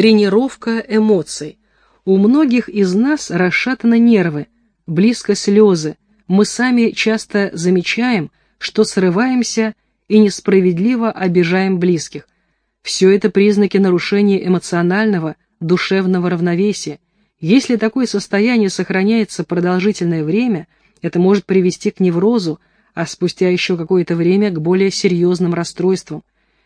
Тренировка эмоций. У многих из нас расшатаны нервы, близко слезы. Мы сами часто замечаем, что срываемся и несправедливо обижаем близких. Все это признаки нарушения эмоционального, душевного равновесия. Если такое состояние сохраняется продолжительное время, это может привести к неврозу, а спустя еще какое-то время к более серьезным расстройствам.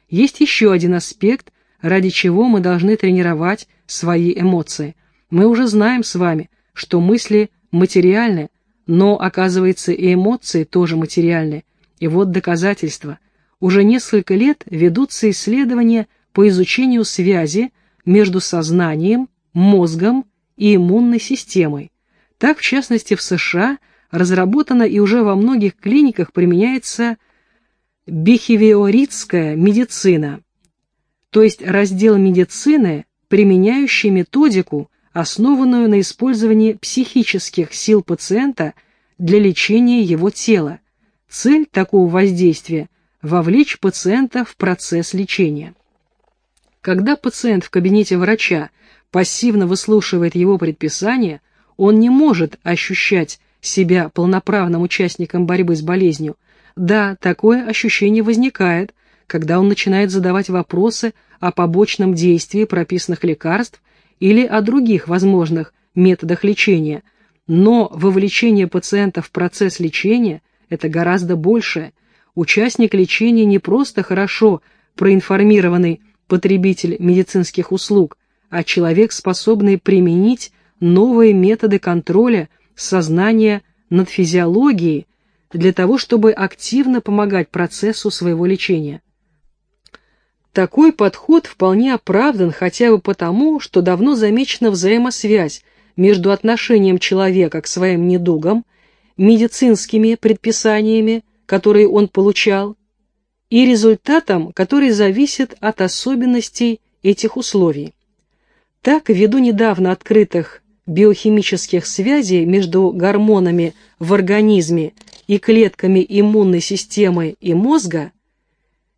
Есть еще один аспект, ради чего мы должны тренировать свои эмоции. Мы уже знаем с вами, что мысли материальны, но, оказывается, и эмоции тоже материальны. И вот доказательства. Уже несколько лет ведутся исследования по изучению связи между сознанием, мозгом и иммунной системой. Так, в частности, в США разработана и уже во многих клиниках применяется бихевиоритская медицина, то есть раздел медицины, применяющий методику, основанную на использовании психических сил пациента для лечения его тела. Цель такого воздействия – вовлечь пациента в процесс лечения. Когда пациент в кабинете врача пассивно выслушивает его предписания, он не может ощущать себя полноправным участником борьбы с болезнью. Да, такое ощущение возникает, когда он начинает задавать вопросы о побочном действии прописанных лекарств или о других возможных методах лечения, но вовлечение пациента в процесс лечения – это гораздо большее. Участник лечения не просто хорошо проинформированный потребитель медицинских услуг, а человек, способный применить новые методы контроля сознания над физиологией для того, чтобы активно помогать процессу своего лечения. Такой подход вполне оправдан хотя бы потому, что давно замечена взаимосвязь между отношением человека к своим недугам, медицинскими предписаниями, которые он получал, и результатом, который зависит от особенностей этих условий. Так, ввиду недавно открытых биохимических связей между гормонами в организме и клетками иммунной системы и мозга,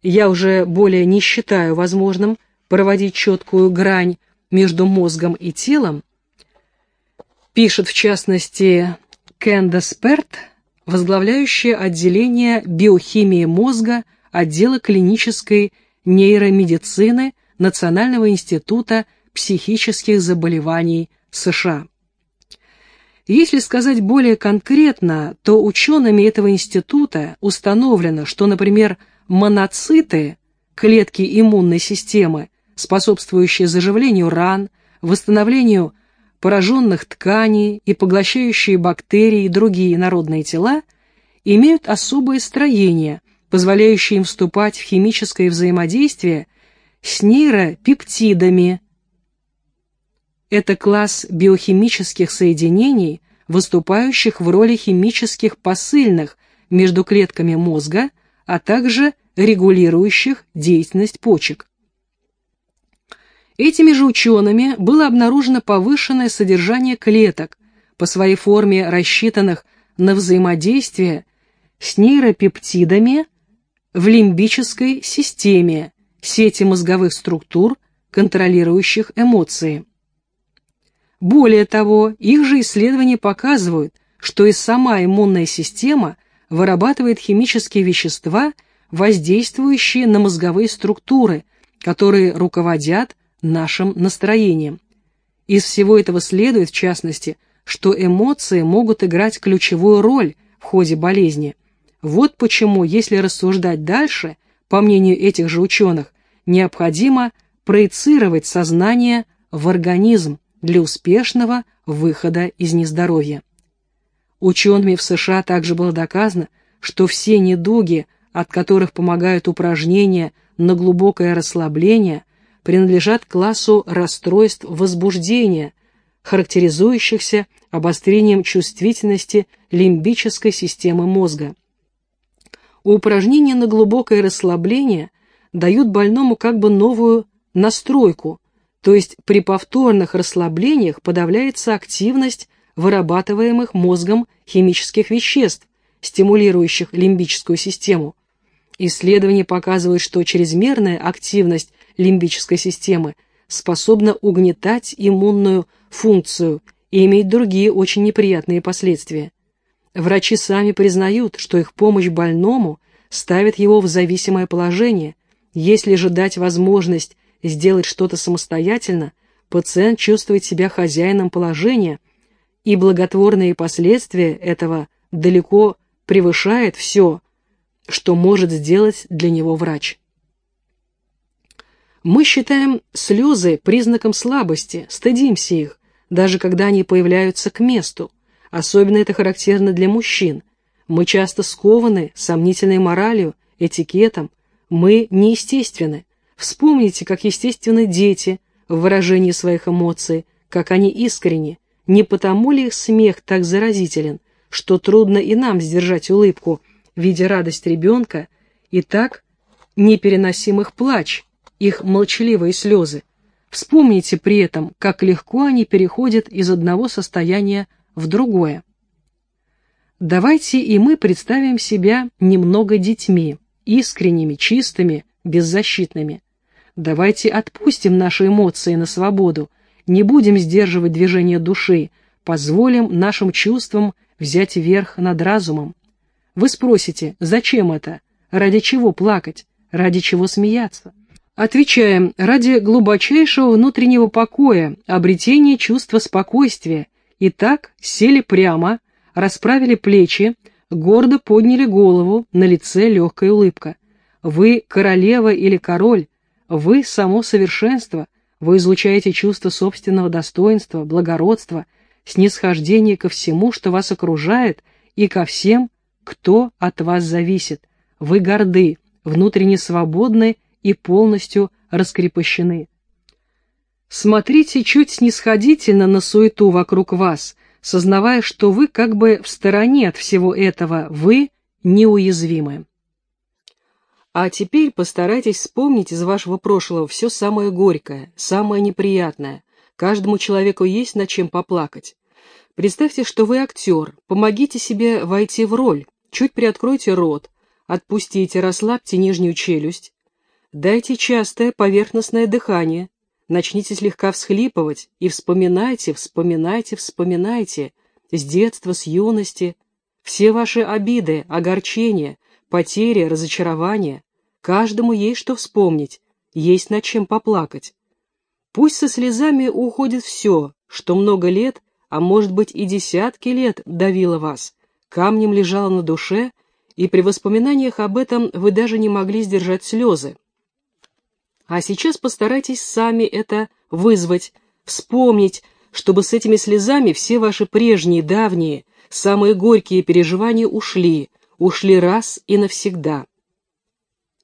я уже более не считаю возможным проводить четкую грань между мозгом и телом, пишет в частности Кэндас Перт, возглавляющая отделение биохимии мозга отдела клинической нейромедицины Национального института психических заболеваний США. Если сказать более конкретно, то учеными этого института установлено, что, например, моноциты, клетки иммунной системы, способствующие заживлению ран, восстановлению пораженных тканей и поглощающие бактерии и другие народные тела, имеют особое строение, позволяющие им вступать в химическое взаимодействие с нейропептидами. Это класс биохимических соединений, выступающих в роли химических посыльных между клетками мозга, а также регулирующих деятельность почек. Этими же учеными было обнаружено повышенное содержание клеток, по своей форме рассчитанных на взаимодействие с нейропептидами в лимбической системе, сети мозговых структур, контролирующих эмоции. Более того, их же исследования показывают, что и сама иммунная система вырабатывает химические вещества, воздействующие на мозговые структуры, которые руководят нашим настроением. Из всего этого следует, в частности, что эмоции могут играть ключевую роль в ходе болезни – вот почему, если рассуждать дальше, по мнению этих же ученых, необходимо проецировать сознание в организм для успешного выхода из нездоровья. Учеными в США также было доказано, что все недуги, от которых помогают упражнения на глубокое расслабление, принадлежат классу расстройств возбуждения, характеризующихся обострением чувствительности лимбической системы мозга. Упражнения на глубокое расслабление дают больному как бы новую настройку, то есть при повторных расслаблениях подавляется активность вырабатываемых мозгом химических веществ, стимулирующих лимбическую систему. Исследования показывают, что чрезмерная активность лимбической системы способна угнетать иммунную функцию и иметь другие очень неприятные последствия. Врачи сами признают, что их помощь больному ставит его в зависимое положение. Если же дать возможность сделать что-то самостоятельно, пациент чувствует себя хозяином положения, и благотворные последствия этого далеко превышает все, что может сделать для него врач. Мы считаем слезы признаком слабости, стыдимся их, даже когда они появляются к месту. Особенно это характерно для мужчин. Мы часто скованы сомнительной моралью, этикетом. Мы неестественны. Вспомните, как естественны дети в выражении своих эмоций, как они искренни. Не потому ли их смех так заразителен, что трудно и нам сдержать улыбку, видя радость ребенка, и так непереносим их плач, их молчаливые слезы. Вспомните при этом, как легко они переходят из одного состояния в другое. Давайте и мы представим себя немного детьми, искренними, чистыми, беззащитными. Давайте отпустим наши эмоции на свободу, не будем сдерживать движение души, позволим нашим чувствам взять верх над разумом. Вы спросите, зачем это? Ради чего плакать? Ради чего смеяться? Отвечаем, ради глубочайшего внутреннего покоя, обретения чувства спокойствия. И так сели прямо, расправили плечи, гордо подняли голову, на лице легкая улыбка. Вы королева или король, вы само совершенство, вы излучаете чувство собственного достоинства, благородства, снисхождение ко всему, что вас окружает, и ко всем, кто от вас зависит. Вы горды, внутренне свободны и полностью раскрепощены. Смотрите чуть снисходительно на суету вокруг вас, сознавая, что вы как бы в стороне от всего этого, вы неуязвимы. А теперь постарайтесь вспомнить из вашего прошлого все самое горькое, самое неприятное. Каждому человеку есть над чем поплакать. Представьте, что вы актер, помогите себе войти в роль, чуть приоткройте рот, отпустите, расслабьте нижнюю челюсть, Дайте частое поверхностное дыхание, начните слегка всхлипывать и вспоминайте, вспоминайте, вспоминайте с детства, с юности, все ваши обиды, огорчения, потери, разочарования. Каждому есть что вспомнить, есть над чем поплакать. Пусть со слезами уходит все, что много лет, а может быть и десятки лет давило вас, камнем лежало на душе, и при воспоминаниях об этом вы даже не могли сдержать слезы. А сейчас постарайтесь сами это вызвать, вспомнить, чтобы с этими слезами все ваши прежние, давние, самые горькие переживания ушли, ушли раз и навсегда.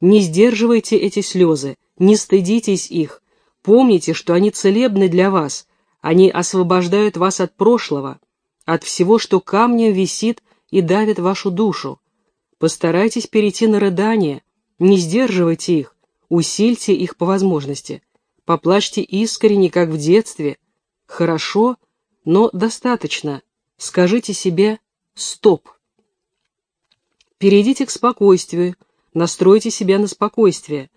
Не сдерживайте эти слезы, не стыдитесь их, помните, что они целебны для вас, они освобождают вас от прошлого, от всего, что камнем висит и давит вашу душу. Постарайтесь перейти на рыдание, не сдерживайте их, Усильте их по возможности. Поплачьте искренне, как в детстве. Хорошо, но достаточно. Скажите себе «стоп». Перейдите к спокойствию, настройте себя на спокойствие.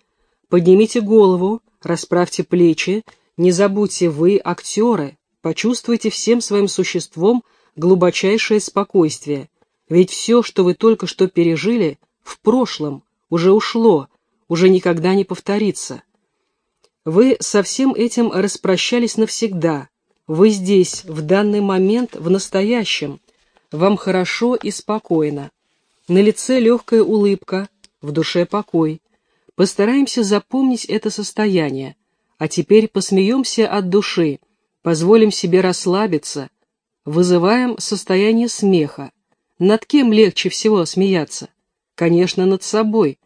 Поднимите голову, расправьте плечи, не забудьте, вы актеры, почувствуйте всем своим существом глубочайшее спокойствие. Ведь все, что вы только что пережили, в прошлом, уже ушло, уже никогда не повторится. Вы со всем этим распрощались навсегда. Вы здесь, в данный момент, в настоящем. Вам хорошо и спокойно. На лице легкая улыбка, в душе покой. Постараемся запомнить это состояние. А теперь посмеемся от души, позволим себе расслабиться, вызываем состояние смеха. Над кем легче всего смеяться? Конечно, над собой.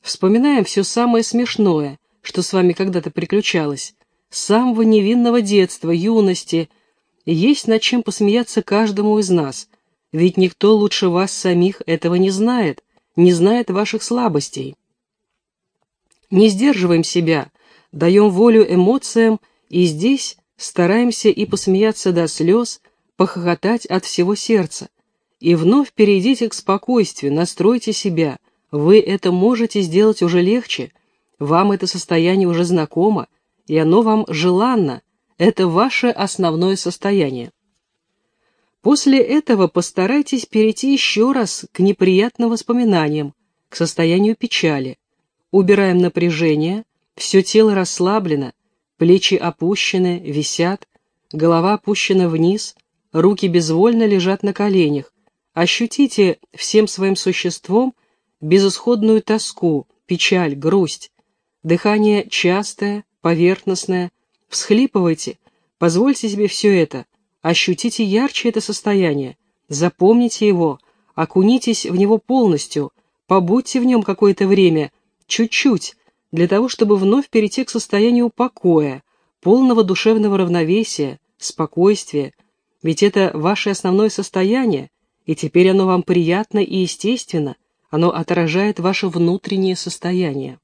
Вспоминаем все самое смешное, что с вами когда-то приключалось, с самого невинного детства, юности. Есть над чем посмеяться каждому из нас, ведь никто лучше вас самих этого не знает, не знает ваших слабостей. Не сдерживаем себя, даем волю эмоциям, и здесь стараемся и посмеяться до слез, похохотать от всего сердца. И вновь перейдите к спокойствию, настройте себя – вы это можете сделать уже легче, вам это состояние уже знакомо, и оно вам желанно, это ваше основное состояние. После этого постарайтесь перейти еще раз к неприятным воспоминаниям, к состоянию печали. Убираем напряжение, все тело расслаблено, плечи опущены, висят, голова опущена вниз, руки безвольно лежат на коленях. Ощутите всем своим существом безысходную тоску, печаль, грусть. Дыхание частое, поверхностное. Всхлипывайте, позвольте себе все это. Ощутите ярче это состояние. Запомните его, окунитесь в него полностью, побудьте в нем какое-то время, чуть-чуть, для того, чтобы вновь перейти к состоянию покоя, полного душевного равновесия, спокойствия. Ведь это ваше основное состояние, и теперь оно вам приятно и естественно, оно отражает ваше внутреннее состояние.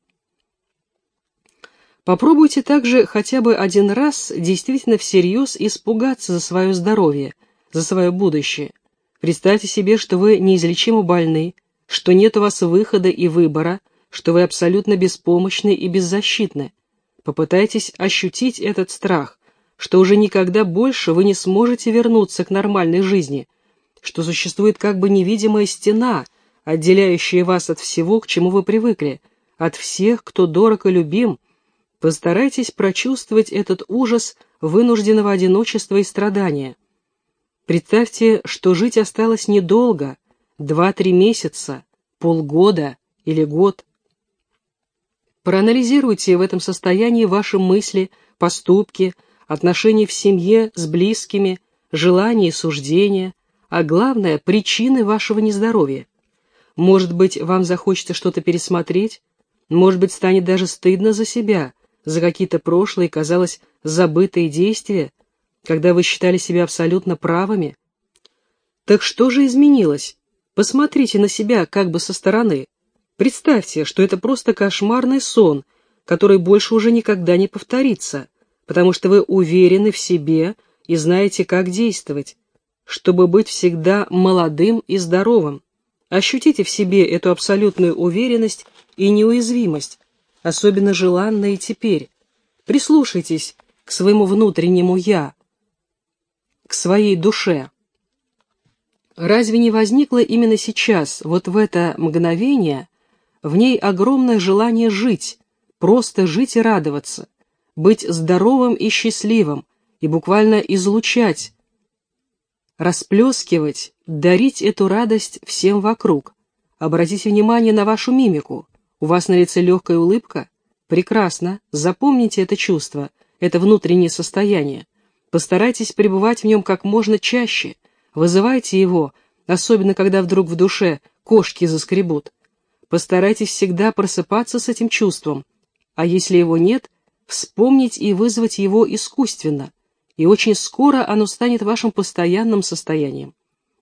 Попробуйте также хотя бы один раз действительно всерьез испугаться за свое здоровье, за свое будущее. Представьте себе, что вы неизлечимо больны, что нет у вас выхода и выбора, что вы абсолютно беспомощны и беззащитны. Попытайтесь ощутить этот страх, что уже никогда больше вы не сможете вернуться к нормальной жизни, что существует как бы невидимая стена, отделяющая вас от всего, к чему вы привыкли, от всех, кто дорог и любим, Постарайтесь прочувствовать этот ужас вынужденного одиночества и страдания. Представьте, что жить осталось недолго, два-три месяца, полгода или год. Проанализируйте в этом состоянии ваши мысли, поступки, отношения в семье с близкими, желания и суждения, а главное – причины вашего нездоровья. Может быть, вам захочется что-то пересмотреть, может быть, станет даже стыдно за себя – за какие-то прошлые, казалось, забытые действия, когда вы считали себя абсолютно правыми? Так что же изменилось? Посмотрите на себя как бы со стороны. Представьте, что это просто кошмарный сон, который больше уже никогда не повторится, потому что вы уверены в себе и знаете, как действовать, чтобы быть всегда молодым и здоровым. Ощутите в себе эту абсолютную уверенность и неуязвимость, особенно желанное теперь. Прислушайтесь к своему внутреннему «я», к своей душе. Разве не возникло именно сейчас, вот в это мгновение, в ней огромное желание жить, просто жить и радоваться, быть здоровым и счастливым, и буквально излучать, расплескивать, дарить эту радость всем вокруг. Обратите внимание на вашу мимику. У вас на лице легкая улыбка? Прекрасно. Запомните это чувство, это внутреннее состояние. Постарайтесь пребывать в нем как можно чаще. Вызывайте его, особенно когда вдруг в душе кошки заскребут. Постарайтесь всегда просыпаться с этим чувством, а если его нет, вспомнить и вызвать его искусственно, и очень скоро оно станет вашим постоянным состоянием.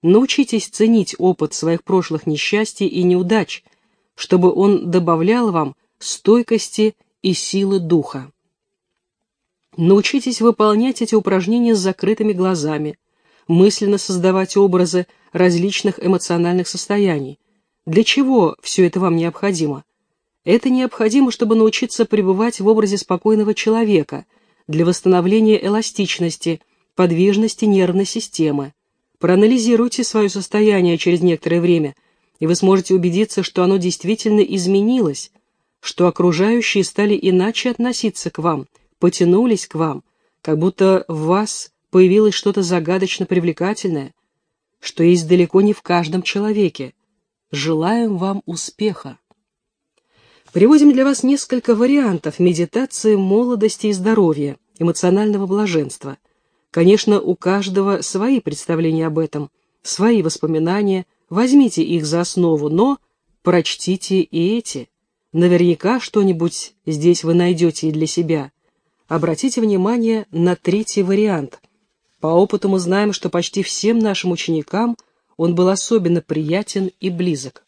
Научитесь ценить опыт своих прошлых несчастий и неудач, чтобы он добавлял вам стойкости и силы духа. Научитесь выполнять эти упражнения с закрытыми глазами, мысленно создавать образы различных эмоциональных состояний. Для чего все это вам необходимо? Это необходимо, чтобы научиться пребывать в образе спокойного человека, для восстановления эластичности, подвижности нервной системы. Проанализируйте свое состояние через некоторое время – и вы сможете убедиться, что оно действительно изменилось, что окружающие стали иначе относиться к вам, потянулись к вам, как будто в вас появилось что-то загадочно привлекательное, что есть далеко не в каждом человеке. Желаем вам успеха. Приводим для вас несколько вариантов медитации молодости и здоровья, эмоционального блаженства. Конечно, у каждого свои представления об этом, свои воспоминания, Возьмите их за основу, но прочтите и эти. Наверняка что-нибудь здесь вы найдете и для себя. Обратите внимание на третий вариант. По опыту мы знаем, что почти всем нашим ученикам он был особенно приятен и близок.